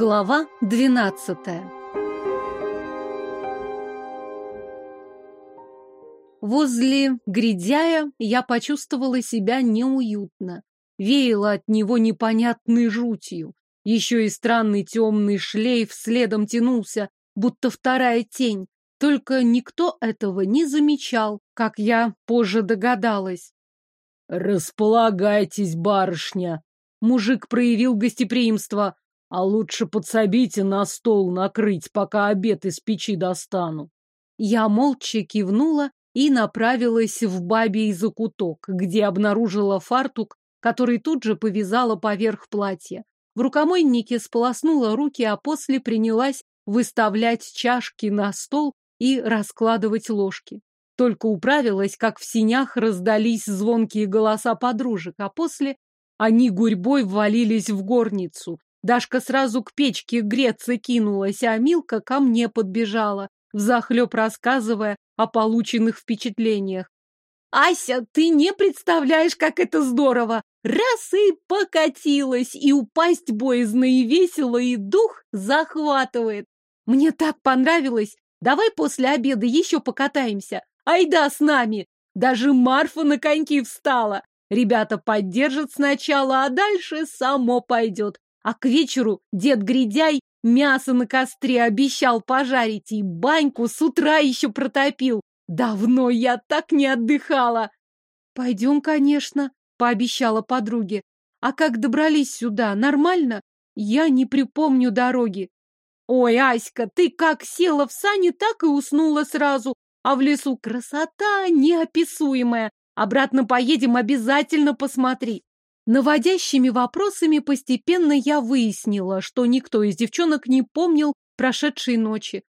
Глава двенадцатая Возле Гридяя я почувствовала себя неуютно. Веяло от него непонятной жутью. Еще и странный темный шлейф следом тянулся, будто вторая тень. Только никто этого не замечал, как я позже догадалась. «Располагайтесь, барышня!» Мужик проявил гостеприимство. «А лучше подсобите на стол накрыть, пока обед из печи достану». Я молча кивнула и направилась в бабий закуток, где обнаружила фартук, который тут же повязала поверх платья. В рукомойнике сполоснула руки, а после принялась выставлять чашки на стол и раскладывать ложки. Только управилась, как в синях раздались звонкие голоса подружек, а после они гурьбой ввалились в горницу. Дашка сразу к печке греться кинулась, а Милка ко мне подбежала, взахлеб рассказывая о полученных впечатлениях. «Ася, ты не представляешь, как это здорово! Раз и покатилась, и упасть боязно, и весело, и дух захватывает. Мне так понравилось. Давай после обеда еще покатаемся. Айда с нами. Даже Марфа на коньки встала. Ребята поддержат сначала, а дальше само пойдет. А к вечеру дед Гридяй мясо на костре обещал пожарить и баньку с утра еще протопил. Давно я так не отдыхала. Пойдем, конечно, пообещала подруге. А как добрались сюда, нормально? Я не припомню дороги. Ой, Аська, ты как села в сани, так и уснула сразу. А в лесу красота неописуемая. Обратно поедем, обязательно посмотри. Наводящими вопросами постепенно я выяснила, что никто из девчонок не помнил прошедшей ночи.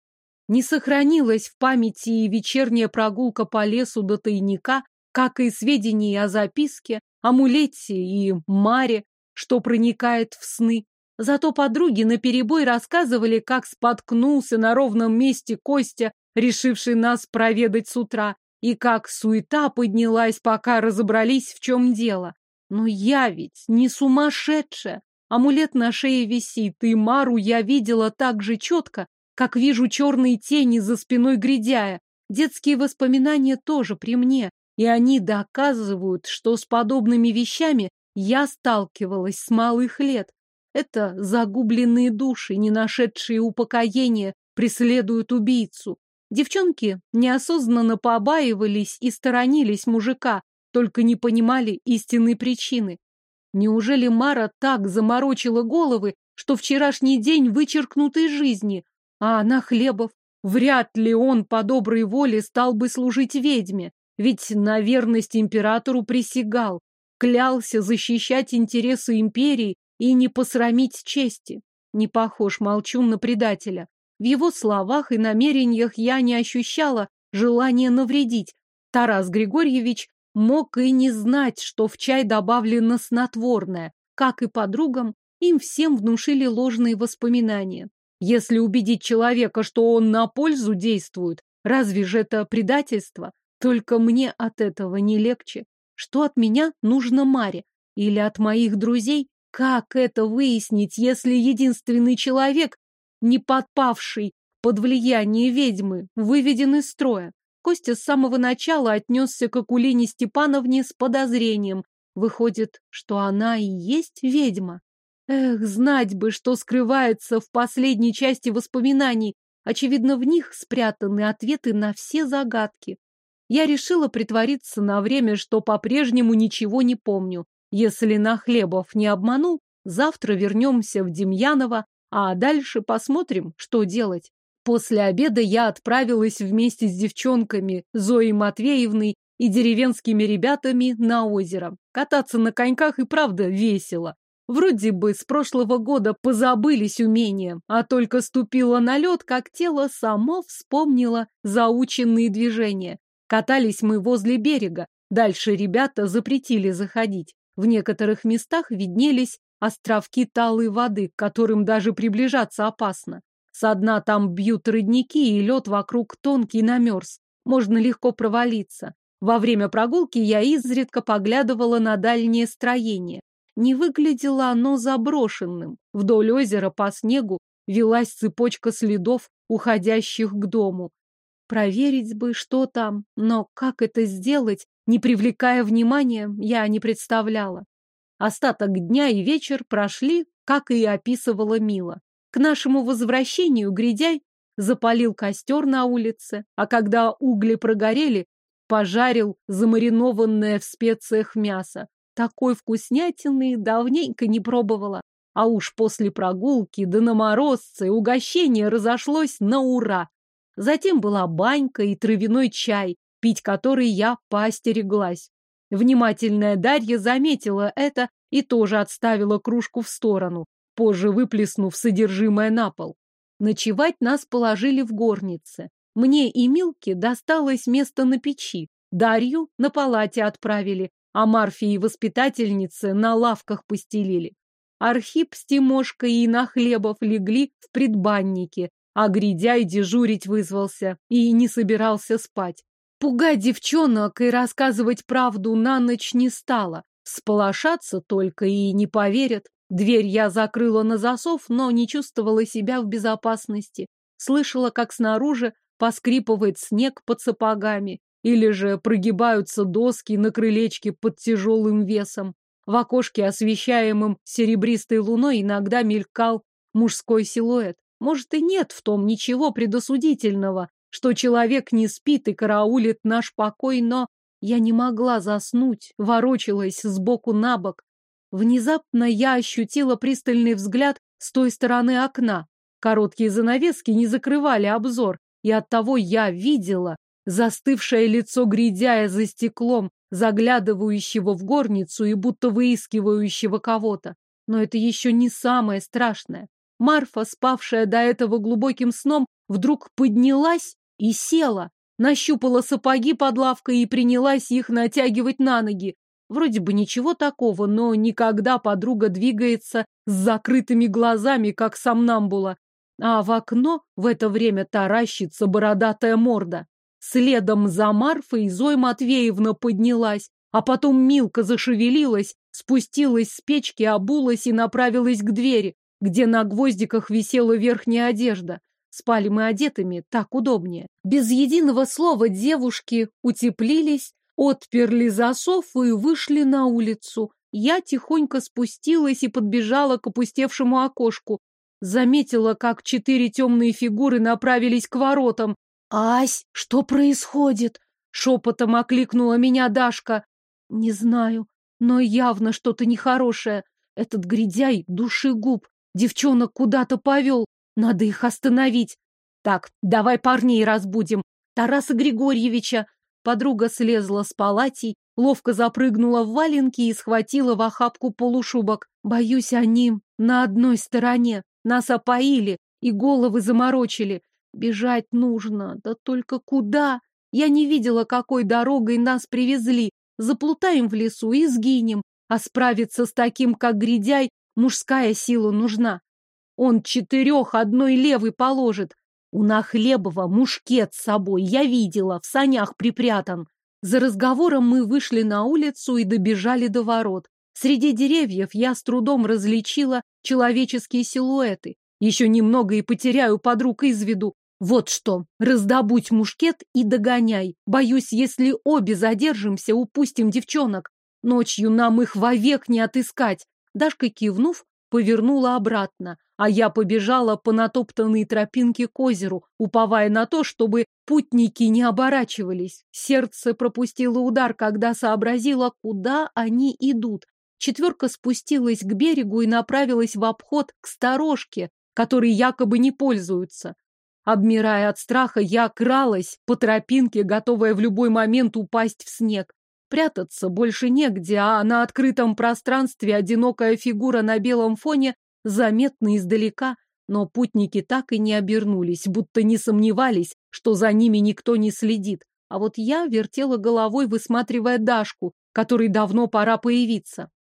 Не сохранилась в памяти и вечерняя прогулка по лесу до тайника, как и сведения о записке, амулете и маре, что проникает в сны. Зато подруги наперебой рассказывали, как споткнулся на ровном месте Костя, решивший нас проведать с утра, и как суета поднялась, пока разобрались, в чем дело. Но я ведь не сумасшедшая. Амулет на шее висит, и Мару я видела так же четко, как вижу черные тени за спиной грядяя. Детские воспоминания тоже при мне, и они доказывают, что с подобными вещами я сталкивалась с малых лет. Это загубленные души, не нашедшие упокоения, преследуют убийцу. Девчонки неосознанно побаивались и сторонились мужика, только не понимали истинной причины. Неужели Мара так заморочила головы, что вчерашний день вычеркнут из жизни, а она Хлебов? Вряд ли он по доброй воле стал бы служить ведьме, ведь на верность императору присягал, клялся защищать интересы империи и не посрамить чести. Не похож молчун на предателя. В его словах и намерениях я не ощущала желания навредить. Тарас Григорьевич мог и не знать, что в чай добавлено снотворное. Как и подругам, им всем внушили ложные воспоминания. Если убедить человека, что он на пользу действует, разве же это предательство? Только мне от этого не легче. Что от меня нужно Маре? Или от моих друзей? Как это выяснить, если единственный человек, не подпавший под влияние ведьмы, выведен из строя. Костя с самого начала отнесся к Акулине Степановне с подозрением. Выходит, что она и есть ведьма. Эх, знать бы, что скрывается в последней части воспоминаний. Очевидно, в них спрятаны ответы на все загадки. Я решила притвориться на время, что по-прежнему ничего не помню. Если Нахлебов не обманул, завтра вернемся в Демьяново, а дальше посмотрим, что делать. После обеда я отправилась вместе с девчонками Зоей Матвеевной и деревенскими ребятами на озеро. Кататься на коньках и правда весело. Вроде бы с прошлого года позабылись умения, а только ступила на лед, как тело само вспомнило заученные движения. Катались мы возле берега, дальше ребята запретили заходить. В некоторых местах виднелись островки талой воды, к которым даже приближаться опасно. Со дна там бьют родники, и лед вокруг тонкий намерз. Можно легко провалиться. Во время прогулки я изредка поглядывала на дальнее строение. Не выглядело оно заброшенным. Вдоль озера по снегу велась цепочка следов, уходящих к дому. Проверить бы, что там, но как это сделать, не привлекая внимания, я не представляла. Остаток дня и вечер прошли, как и описывала Мила. К нашему возвращению Гридяй запалил костер на улице, а когда угли прогорели, пожарил замаринованное в специях мясо. Такой вкуснятины давненько не пробовала. А уж после прогулки да на морозце угощение разошлось на ура. Затем была банька и травяной чай, пить который я поостереглась. Внимательная Дарья заметила это и тоже отставила кружку в сторону, позже выплеснув содержимое на пол. Ночевать нас положили в горнице. Мне и Милке досталось место на печи, Дарью на палате отправили, а Марфе и воспитательнице на лавках постелили. Архип с Тимошкой и Нахлебов легли в предбаннике, а Гридяй дежурить вызвался и не собирался спать. Пугать девчонок и рассказывать правду на ночь не стало. Сполошаться только и не поверят. Дверь я закрыла на засов, но не чувствовала себя в безопасности. Слышала, как снаружи поскрипывает снег под сапогами, или же прогибаются доски на крылечке под тяжелым весом. В окошке, освещаемом серебристой луной, иногда мелькал мужской силуэт. Может, и нет в том ничего предосудительного, что человек не спит и караулит наш покой, но я не могла заснуть, ворочалась сбоку на бок. Внезапно я ощутила пристальный взгляд с той стороны окна. Короткие занавески не закрывали обзор, и оттого я видела застывшее лицо грядяя за стеклом, заглядывающего в горницу и будто выискивающего кого-то. Но это еще не самое страшное. Марфа, спавшая до этого глубоким сном, вдруг поднялась и села, нащупала сапоги под лавкой и принялась их натягивать на ноги. Вроде бы ничего такого, но никогда подруга двигается с закрытыми глазами, как сомнамбула. А в окно в это время таращится бородатая морда. Следом за Марфой Зоя Матвеевна поднялась, а потом Милка зашевелилась, спустилась с печки, обулась и направилась к двери, где на гвоздиках висела верхняя одежда. Спали мы одетыми, так удобнее. Без единого слова девушки утеплились, отперли засов и вышли на улицу. Я тихонько спустилась и подбежала к опустевшему окошку. Заметила, как четыре темные фигуры направились к воротам. «Ась, что происходит?» — шепотом окликнула меня Дашка. «Не знаю, но явно что-то нехорошее. Этот грядяй душегуб, девчонок куда-то повел. Надо их остановить. Так, давай парней разбудим. Тараса Григорьевича. Подруга слезла с палатей, ловко запрыгнула в валенки и схватила в охапку полушубок. Боюсь, они на одной стороне. Нас опоили и головы заморочили. Бежать нужно, да только куда? Я не видела, какой дорогой нас привезли. Заплутаем в лесу и сгинем. А справиться с таким, как Гридяй, мужская сила нужна. Он четырех одной левой положит. У Нахлебова мушкет с собой, я видела, в санях припрятан. За разговором мы вышли на улицу и добежали до ворот. Среди деревьев я с трудом различила человеческие силуэты. Еще немного и потеряю подруг из виду. Вот что, раздобудь мушкет и догоняй. Боюсь, если обе задержимся, упустим девчонок. Ночью нам их вовек не отыскать. Дашка, кивнув, повернула обратно, а я побежала по натоптанной тропинке к озеру, уповая на то, чтобы путники не оборачивались. Сердце пропустило удар, когда сообразила, куда они идут. Четверка спустилась к берегу и направилась в обход к сторожке, которой якобы не пользуются. Обмирая от страха, я кралась по тропинке, готовая в любой момент упасть в снег. Прятаться больше негде, а на открытом пространстве одинокая фигура на белом фоне заметна издалека, но путники так и не обернулись, будто не сомневались, что за ними никто не следит. А вот я вертела головой, высматривая Дашку, которой давно пора появиться.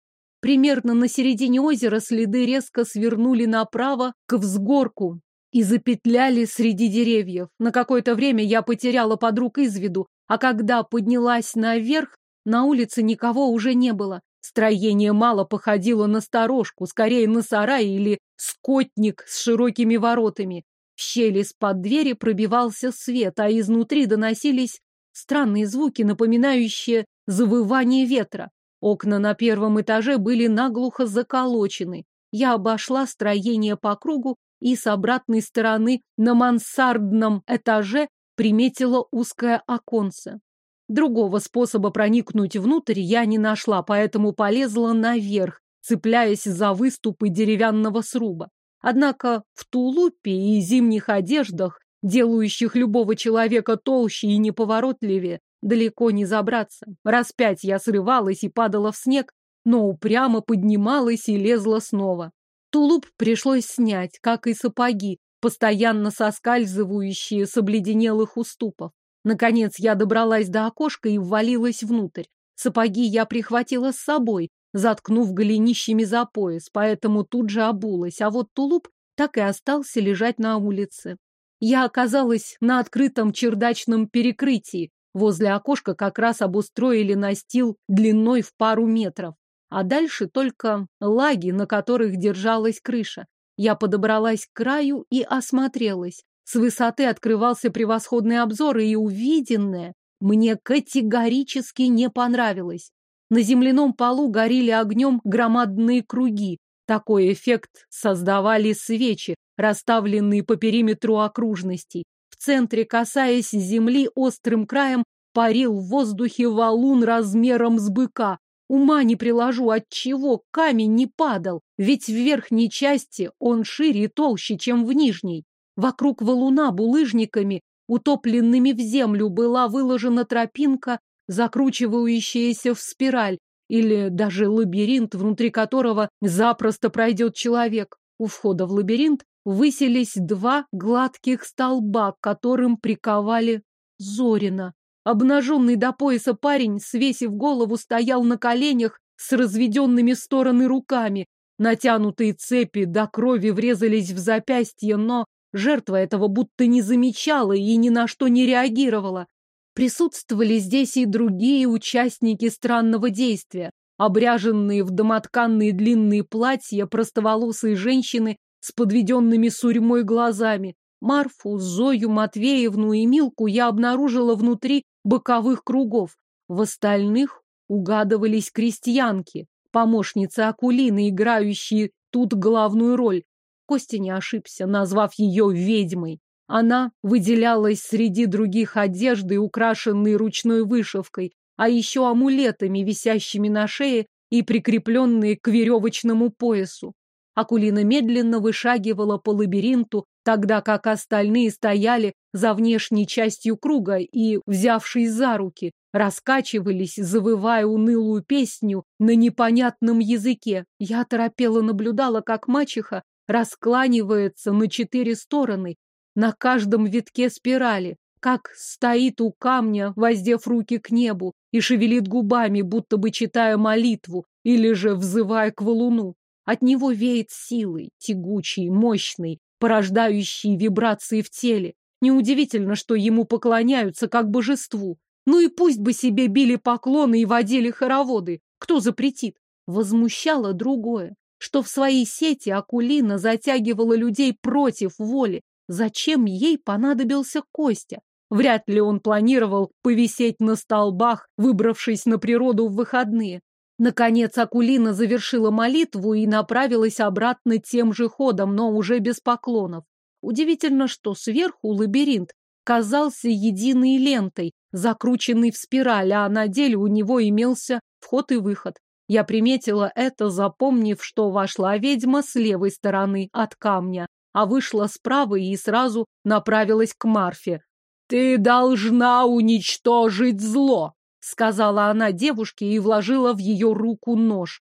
Примерно на середине озера следы резко свернули направо к взгорку, и запетляли среди деревьев. На какое-то время я потеряла подруг из виду, а когда поднялась наверх, на улице никого уже не было. Строение мало походило на сторожку, скорее на сарай или скотник с широкими воротами. В щели из-под двери пробивался свет, а изнутри доносились странные звуки, напоминающие завывание ветра. Окна на первом этаже были наглухо заколочены. Я обошла строение по кругу и с обратной стороны на мансардном этаже приметила узкое оконце. Другого способа проникнуть внутрь я не нашла, поэтому полезла наверх, цепляясь за выступы деревянного сруба. Однако в тулупе и зимних одеждах, делающих любого человека толще и неповоротливее, далеко не забраться. Раз пять я срывалась и падала в снег, но упрямо поднималась и лезла снова. Тулуп пришлось снять, как и сапоги, постоянно соскальзывающие с обледенелых уступов. Наконец я добралась до окошка и ввалилась внутрь. Сапоги я прихватила с собой, заткнув голенищами за пояс, поэтому тут же обулась, а вот тулуп так и остался лежать на улице. Я оказалась на открытом чердачном перекрытии. Возле окошка как раз обустроили настил длиной в пару метров. А дальше только лаги, на которых держалась крыша. Я подобралась к краю и осмотрелась. С высоты открывался превосходный обзор, и увиденное мне категорически не понравилось. На земляном полу горели огнем громадные круги. Такой эффект создавали свечи, расставленные по периметру окружностей. В центре, касаясь земли острым краем, парил в воздухе валун размером с быка. Ума не приложу, от чего камень не падал, ведь в верхней части он шире и толще, чем в нижней. Вокруг валуна булыжниками, утопленными в землю, была выложена тропинка, закручивающаяся в спираль, или даже лабиринт, внутри которого запросто пройдет человек. У входа в лабиринт высились два гладких столба, к которым приковали Зорина. Обнаженный до пояса парень, свесив голову, стоял на коленях с разведенными стороны руками. Натянутые цепи до крови врезались в запястье, но Жертва этого будто не замечала и ни на что не реагировала. Присутствовали здесь и другие участники странного действия, обряженные в домотканные длинные платья простоволосые женщины с подведенными сурьмой глазами. Марфу, Зою, Матвеевну и Милку я обнаружила внутри боковых кругов. В остальных угадывались крестьянки, помощницы Акулины, играющие тут главную роль. Костя не ошибся, назвав ее ведьмой. Она выделялась среди других одежды, украшенной ручной вышивкой, а еще амулетами, висящими на шее и прикрепленные к веревочному поясу. Акулина медленно вышагивала по лабиринту, тогда как остальные стояли за внешней частью круга и, взявшись за руки, раскачивались, завывая унылую песню на непонятном языке. Я торопела наблюдала, как мачеха раскланивается на четыре стороны, на каждом витке спирали, как стоит у камня, воздев руки к небу, и шевелит губами, будто бы читая молитву или же взывая к валуну. От него веет силой, тягучей, мощной, порождающей вибрации в теле. Неудивительно, что ему поклоняются как божеству. Ну и пусть бы себе били поклоны и водили хороводы. Кто запретит? Возмущало другое что в своей сети Акулина затягивала людей против воли. Зачем ей понадобился Костя? Вряд ли он планировал повисеть на столбах, выбравшись на природу в выходные. Наконец Акулина завершила молитву и направилась обратно тем же ходом, но уже без поклонов. Удивительно, что сверху лабиринт казался единой лентой, закрученной в спираль, а на деле у него имелся вход и выход. Я приметила это, запомнив, что вошла ведьма с левой стороны от камня, а вышла справа и сразу направилась к Марфе. «Ты должна уничтожить зло!» — сказала она девушке и вложила в ее руку нож.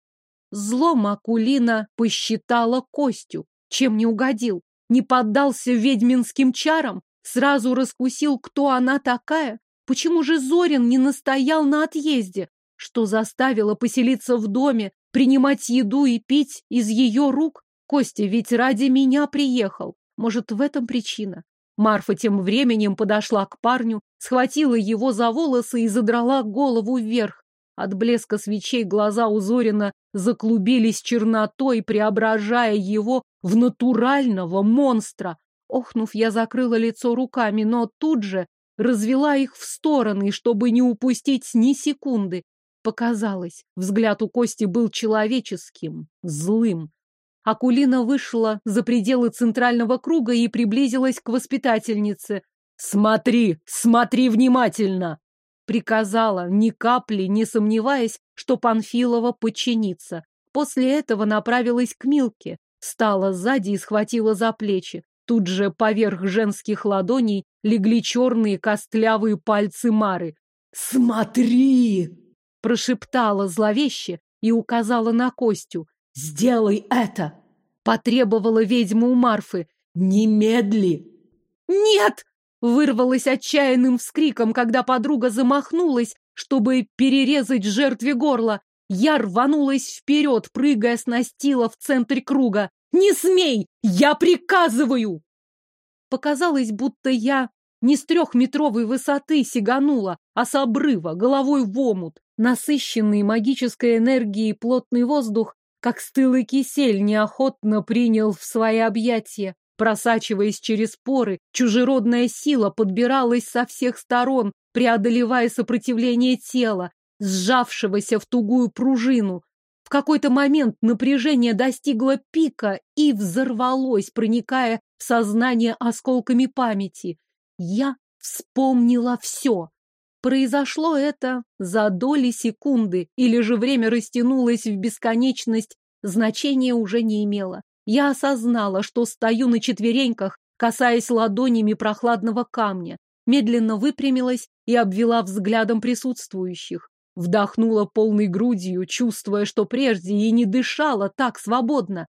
Зло Макулина посчитала Костю, чем не угодил, не поддался ведьминским чарам, сразу раскусил, кто она такая. Почему же Зорин не настоял на отъезде? Что заставило поселиться в доме, принимать еду и пить из ее рук? Костя ведь ради меня приехал. Может, в этом причина? Марфа тем временем подошла к парню, схватила его за волосы и задрала голову вверх. От блеска свечей глаза у Зорина заклубились чернотой, преображая его в натурального монстра. Охнув, я закрыла лицо руками, но тут же развела их в стороны, чтобы не упустить ни секунды. Показалось, взгляд у Кости был человеческим, злым. Акулина вышла за пределы центрального круга и приблизилась к воспитательнице. «Смотри, смотри внимательно!» Приказала, ни капли не сомневаясь, что Панфилова подчинится. После этого направилась к Милке, встала сзади и схватила за плечи. Тут же поверх женских ладоней легли черные костлявые пальцы Мары. «Смотри!» – прошептала зловеще и указала на Костю. «Сделай это!» – потребовала ведьма у Марфы. «Немедли!» «Нет!» – вырвалась отчаянным вскриком, когда подруга замахнулась, чтобы перерезать жертве горло. Я рванулась вперед, прыгая с настила в центре круга. «Не смей! Я приказываю!» Показалось, будто я не с трехметровой высоты сиганула, а с обрыва, головой в омут. Насыщенный магической энергией плотный воздух, как стылый кисель, неохотно принял в свои объятия. Просачиваясь через поры, чужеродная сила подбиралась со всех сторон, преодолевая сопротивление тела, сжавшегося в тугую пружину. В какой-то момент напряжение достигло пика и взорвалось, проникая в сознание осколками памяти. Я вспомнила все. Произошло это за доли секунды, или же время растянулось в бесконечность, значения уже не имело. Я осознала, что стою на четвереньках, касаясь ладонями прохладного камня, медленно выпрямилась и обвела взглядом присутствующих. Вдохнула полной грудью, чувствуя, что прежде и не дышала так свободно.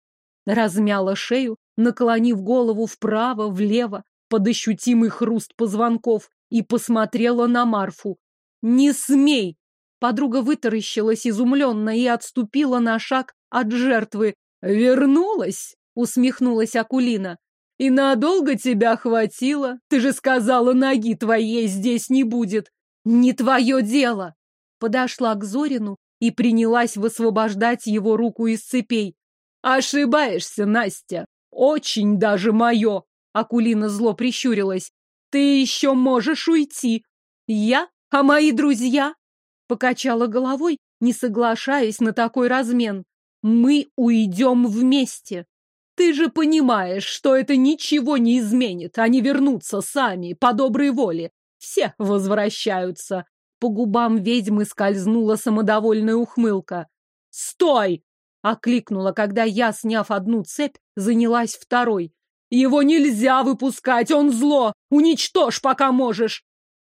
Размяла шею, наклонив голову вправо, влево, под ощутимый хруст позвонков, и посмотрела на Марфу. «Не смей!» Подруга вытаращилась изумленно и отступила на шаг от жертвы. «Вернулась?» — усмехнулась Акулина. «И надолго тебя хватило? Ты же сказала, ноги твоей здесь не будет!» «Не твое дело!» подошла к Зорину и принялась высвобождать его руку из цепей. «Ошибаешься, Настя! Очень даже мое!» Акулина зло прищурилась. «Ты еще можешь уйти!» «Я? А мои друзья?» Покачала головой, не соглашаясь на такой размен. «Мы уйдем вместе!» Ты же понимаешь, что это ничего не изменит. Они вернутся сами, по доброй воле. Все возвращаются. По губам ведьмы скользнула самодовольная ухмылка. «Стой!» — окликнула, когда я, сняв одну цепь, занялась второй. «Его нельзя выпускать, он зло! Уничтожь, пока можешь!»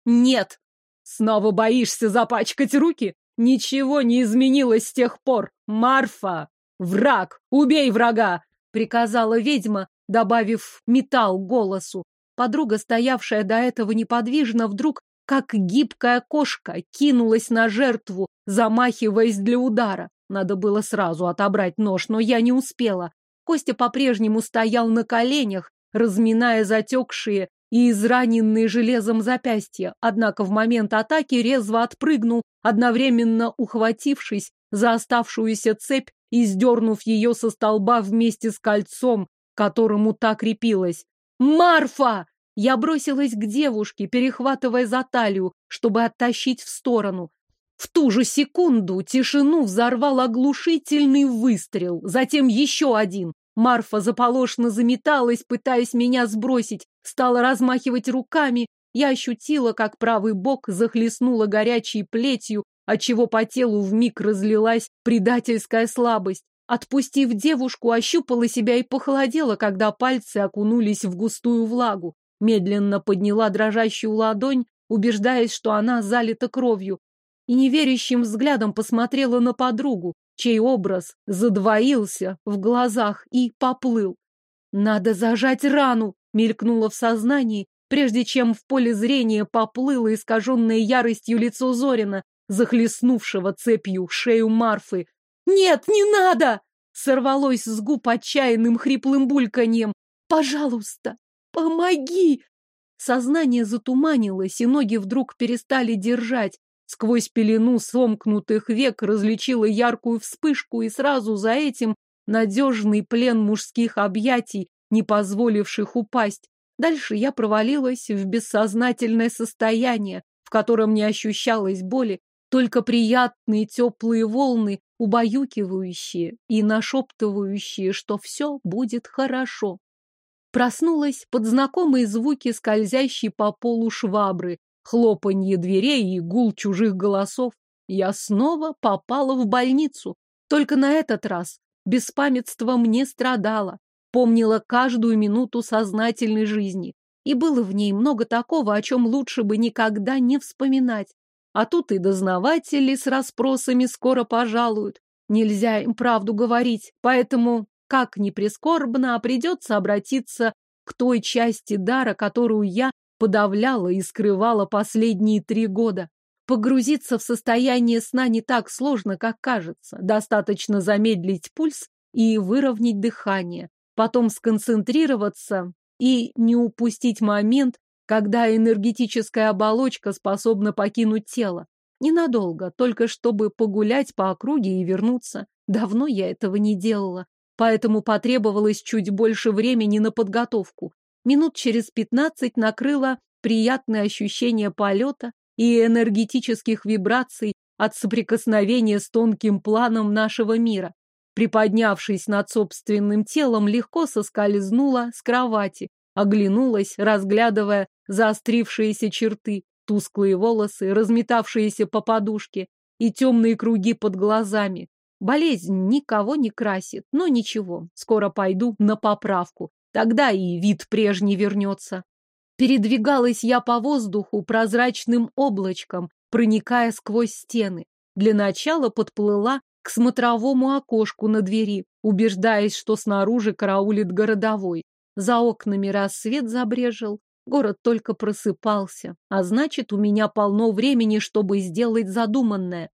«Нет!» «Снова боишься запачкать руки? Ничего не изменилось с тех пор! Марфа! Враг! Убей врага!» — приказала ведьма, добавив металл голосу. Подруга, стоявшая до этого неподвижно, вдруг как гибкая кошка кинулась на жертву, замахиваясь для удара. Надо было сразу отобрать нож, но я не успела. Костя по-прежнему стоял на коленях, разминая затекшие и израненные железом запястья, однако в момент атаки резво отпрыгнул, одновременно ухватившись за оставшуюся цепь и сдернув ее со столба вместе с кольцом, к которому та крепилась. «Марфа!» Я бросилась к девушке, перехватывая за талию, чтобы оттащить в сторону. В ту же секунду тишину взорвал оглушительный выстрел, затем еще один. Марфа заполошно заметалась, пытаясь меня сбросить, стала размахивать руками. Я ощутила, как правый бок захлестнула горячей плетью, отчего по телу вмиг разлилась предательская слабость. Отпустив девушку, ощупала себя и похолодела, когда пальцы окунулись в густую влагу. Медленно подняла дрожащую ладонь, убеждаясь, что она залита кровью, и неверящим взглядом посмотрела на подругу, чей образ задвоился в глазах и поплыл. «Надо зажать рану!» — мелькнуло в сознании, прежде чем в поле зрения поплыло искаженное яростью лицо Зорина, захлестнувшего цепью шею Марфы. «Нет, не надо!» — сорвалось с губ отчаянным хриплым бульканьем. «Пожалуйста, «Помоги!» Сознание затуманилось, и ноги вдруг перестали держать. Сквозь пелену сомкнутых век различила яркую вспышку и сразу за этим надежный плен мужских объятий, не позволивших упасть. Дальше я провалилась в бессознательное состояние, в котором не ощущалось боли, только приятные теплые волны, убаюкивающие и нашептывающие, что все будет хорошо. Проснулась под знакомые звуки скользящей по полу швабры, хлопанье дверей и гул чужих голосов. Я снова попала в больницу. Только на этот раз беспамятством не страдала. Помнила каждую минуту сознательной жизни. И было в ней много такого, о чем лучше бы никогда не вспоминать. А тут и дознаватели с расспросами скоро пожалуют. Нельзя им правду говорить, поэтому, как ни прискорбно, а придется обратиться к той части дара, которую я подавляла и скрывала последние три года. Погрузиться в состояние сна не так сложно, как кажется. Достаточно замедлить пульс и выровнять дыхание, потом сконцентрироваться и не упустить момент, когда энергетическая оболочка способна покинуть тело. Ненадолго, только чтобы погулять по округе и вернуться. Давно я этого не делала, поэтому потребовалось чуть больше времени на подготовку. Минут через пятнадцать накрыло приятное ощущение полета и энергетических вибраций от соприкосновения с тонким планом нашего мира. Приподнявшись над собственным телом, легко соскользнула с кровати, оглянулась, разглядывая заострившиеся черты, тусклые волосы, разметавшиеся по подушке и темные круги под глазами. Болезнь никого не красит, но ничего, скоро пойду на поправку. Тогда и вид прежний вернется. Передвигалась я по воздуху прозрачным облачком, проникая сквозь стены. Для начала подплыла к смотровому окошку на двери, убеждаясь, что снаружи караулит городовой. За окнами рассвет забрежил, город только просыпался, а значит, у меня полно времени, чтобы сделать задуманное.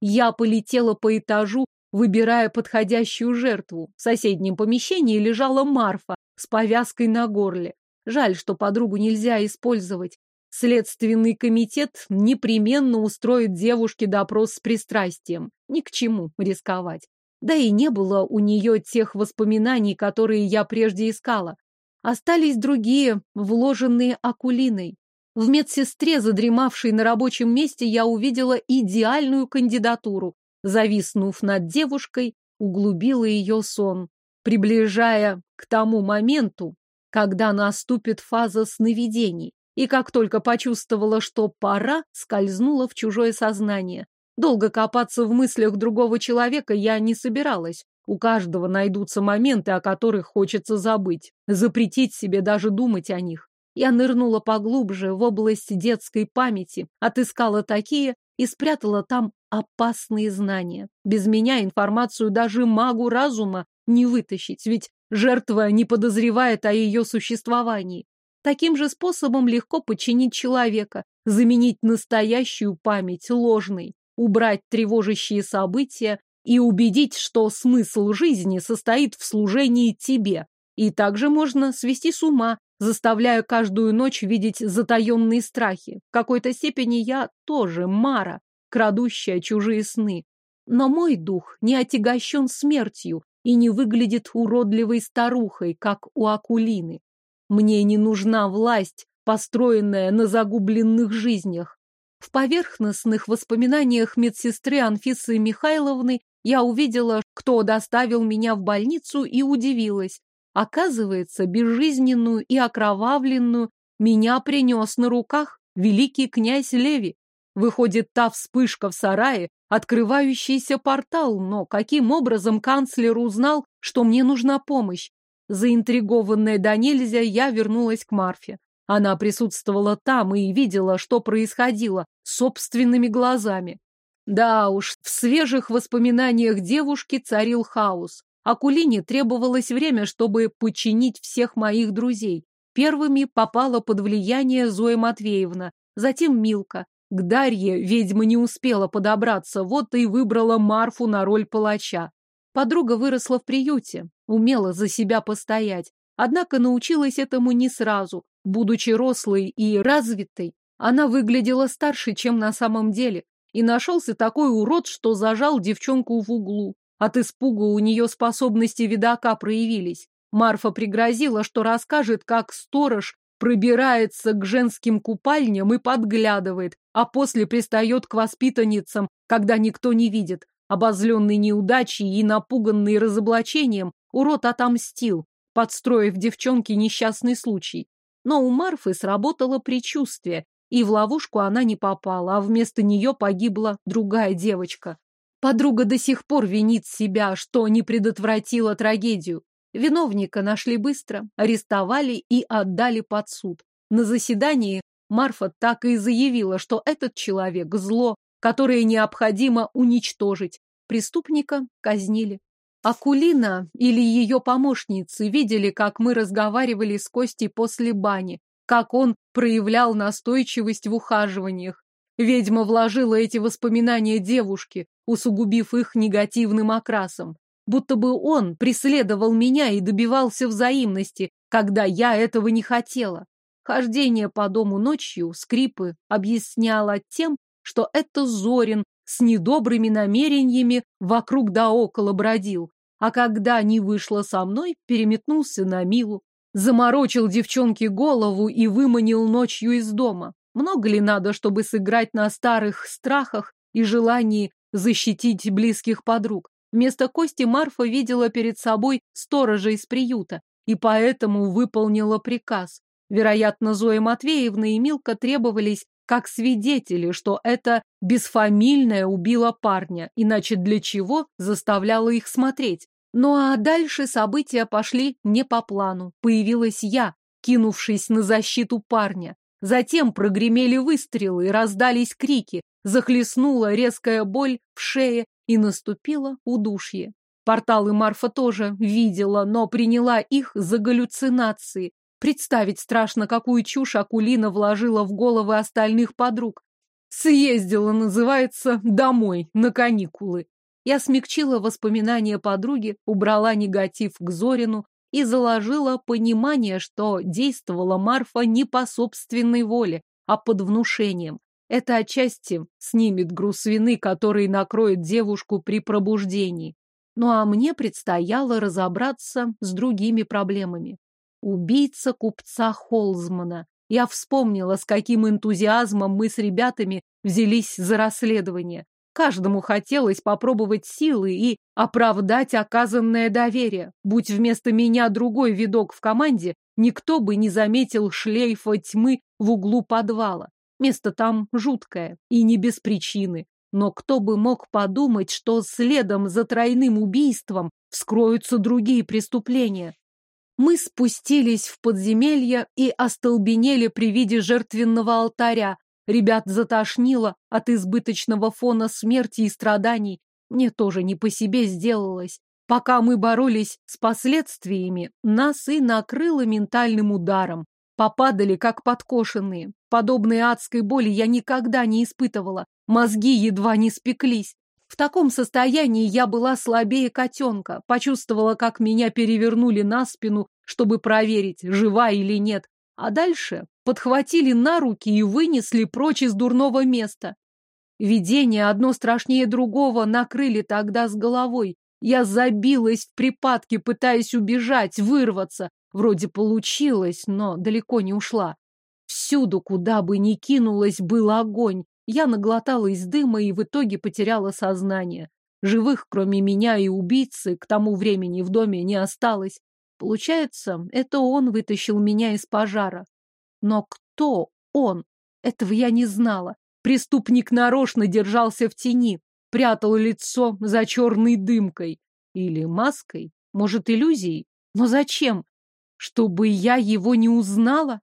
Я полетела по этажу, выбирая подходящую жертву. В соседнем помещении лежала Марфа, с повязкой на горле. Жаль, что подругу нельзя использовать. Следственный комитет непременно устроит девушке допрос с пристрастием. Ни к чему рисковать. Да и не было у нее тех воспоминаний, которые я прежде искала. Остались другие, вложенные Акулиной. В медсестре, задремавшей на рабочем месте, я увидела идеальную кандидатуру. Зависнув над девушкой, углубила ее сон приближая к тому моменту, когда наступит фаза сновидений. И как только почувствовала, что пора, скользнула в чужое сознание. Долго копаться в мыслях другого человека я не собиралась. У каждого найдутся моменты, о которых хочется забыть, запретить себе даже думать о них. Я нырнула поглубже в область детской памяти, отыскала такие и спрятала там опасные знания. Без меня информацию даже магу разума не вытащить, ведь жертва не подозревает о ее существовании. Таким же способом легко подчинить человека, заменить настоящую память ложной, убрать тревожащие события и убедить, что смысл жизни состоит в служении тебе. И также можно свести с ума, заставляя каждую ночь видеть затаенные страхи. В какой-то степени я тоже Мара, крадущая чужие сны. Но мой дух не отягощен смертью, и не выглядит уродливой старухой, как у Акулины. Мне не нужна власть, построенная на загубленных жизнях. В поверхностных воспоминаниях медсестры Анфисы Михайловны я увидела, кто доставил меня в больницу и удивилась. Оказывается, безжизненную и окровавленную меня принес на руках великий князь Леви. Выходит, та вспышка в сарае открывающийся портал, но каким образом канцлер узнал, что мне нужна помощь? Заинтригованная до нельзя, я вернулась к Марфе. Она присутствовала там и видела, что происходило, собственными глазами. Да уж, в свежих воспоминаниях девушки царил хаос. Акулине требовалось время, чтобы подчинить всех моих друзей. Первыми попала под влияние Зоя Матвеевна, затем Милка, к Дарье ведьма не успела подобраться, вот и выбрала Марфу на роль палача. Подруга выросла в приюте, умела за себя постоять, однако научилась этому не сразу. Будучи рослой и развитой, она выглядела старше, чем на самом деле. И нашелся такой урод, что зажал девчонку в углу. От испуга у нее способности видака проявились. Марфа пригрозила, что расскажет, как сторож пробирается к женским купальням и подглядывает, а после пристает к воспитанницам, когда никто не видит. Обозленный неудачей и напуганный разоблачением, урод отомстил, подстроив девчонке несчастный случай. Но у Марфы сработало предчувствие, и в ловушку она не попала, а вместо нее погибла другая девочка. Подруга до сих пор винит себя, что не предотвратила трагедию. Виновника нашли быстро, арестовали и отдали под суд. На заседании Марфа так и заявила, что этот человек – зло, которое необходимо уничтожить. Преступника казнили. Акулина или ее помощницы видели, как мы разговаривали с Костей после бани, как он проявлял настойчивость в ухаживаниях. Ведьма вложила эти воспоминания девушке, усугубив их негативным окрасом. Будто бы он преследовал меня и добивался взаимности, когда я этого не хотела. Хождение по дому ночью, скрипы, объясняло тем, что это Зорин с недобрыми намерениями вокруг да около бродил, а когда не вышло со мной, переметнулся на Милу, заморочил девчонке голову и выманил ночью из дома. Много ли надо, чтобы сыграть на старых страхах и желании защитить близких подруг? Вместо Кости Марфа видела перед собой сторожа из приюта и поэтому выполнила приказ. Вероятно, Зоя Матвеевна и Милка требовались как свидетели, что это бесфамильная убила парня, иначе для чего заставляла их смотреть. Ну а дальше события пошли не по плану. Появилась я, кинувшись на защиту парня. Затем прогремели выстрелы и раздались крики, захлестнула резкая боль в шее и наступило удушье. Порталы Марфа тоже видела, но приняла их за галлюцинации. Представить страшно, какую чушь Акулина вложила в головы остальных подруг. Съездила, называется, домой, на каникулы. Я смягчила воспоминания подруги, убрала негатив к Зорину и заложила понимание, что действовала Марфа не по собственной воле, а под внушением. Это отчасти снимет груз вины, который накроет девушку при пробуждении. Ну а мне предстояло разобраться с другими проблемами. Убийца купца Холзмана. Я вспомнила, с каким энтузиазмом мы с ребятами взялись за расследование. Каждому хотелось попробовать силы и оправдать оказанное доверие. Будь вместо меня другой видок в команде, никто бы не заметил шлейфа тьмы в углу подвала. Место там жуткое и не без причины. Но кто бы мог подумать, что следом за тройным убийством вскроются другие преступления? Мы спустились в подземелье и остолбенели при виде жертвенного алтаря. Ребят затошнило от избыточного фона смерти и страданий. Мне тоже не по себе сделалось. Пока мы боролись с последствиями, нас и накрыло ментальным ударом. Попадали, как подкошенные. Подобной адской боли я никогда не испытывала. Мозги едва не спеклись. В таком состоянии я была слабее котенка. Почувствовала, как меня перевернули на спину, чтобы проверить, жива или нет. А дальше подхватили на руки и вынесли прочь из дурного места. Видение одно страшнее другого накрыли тогда с головой. Я забилась в припадке, пытаясь убежать, вырваться. Вроде получилось, но далеко не ушла. Всюду, куда бы ни кинулась, был огонь. Я наглоталась дыма и в итоге потеряла сознание. Живых, кроме меня и убийцы, к тому времени в доме не осталось. Получается, это он вытащил меня из пожара. Но кто он? Этого я не знала. Преступник нарочно держался в тени, прятал лицо за черной дымкой. Или маской, может, иллюзией. Но зачем? Чтобы я его не узнала?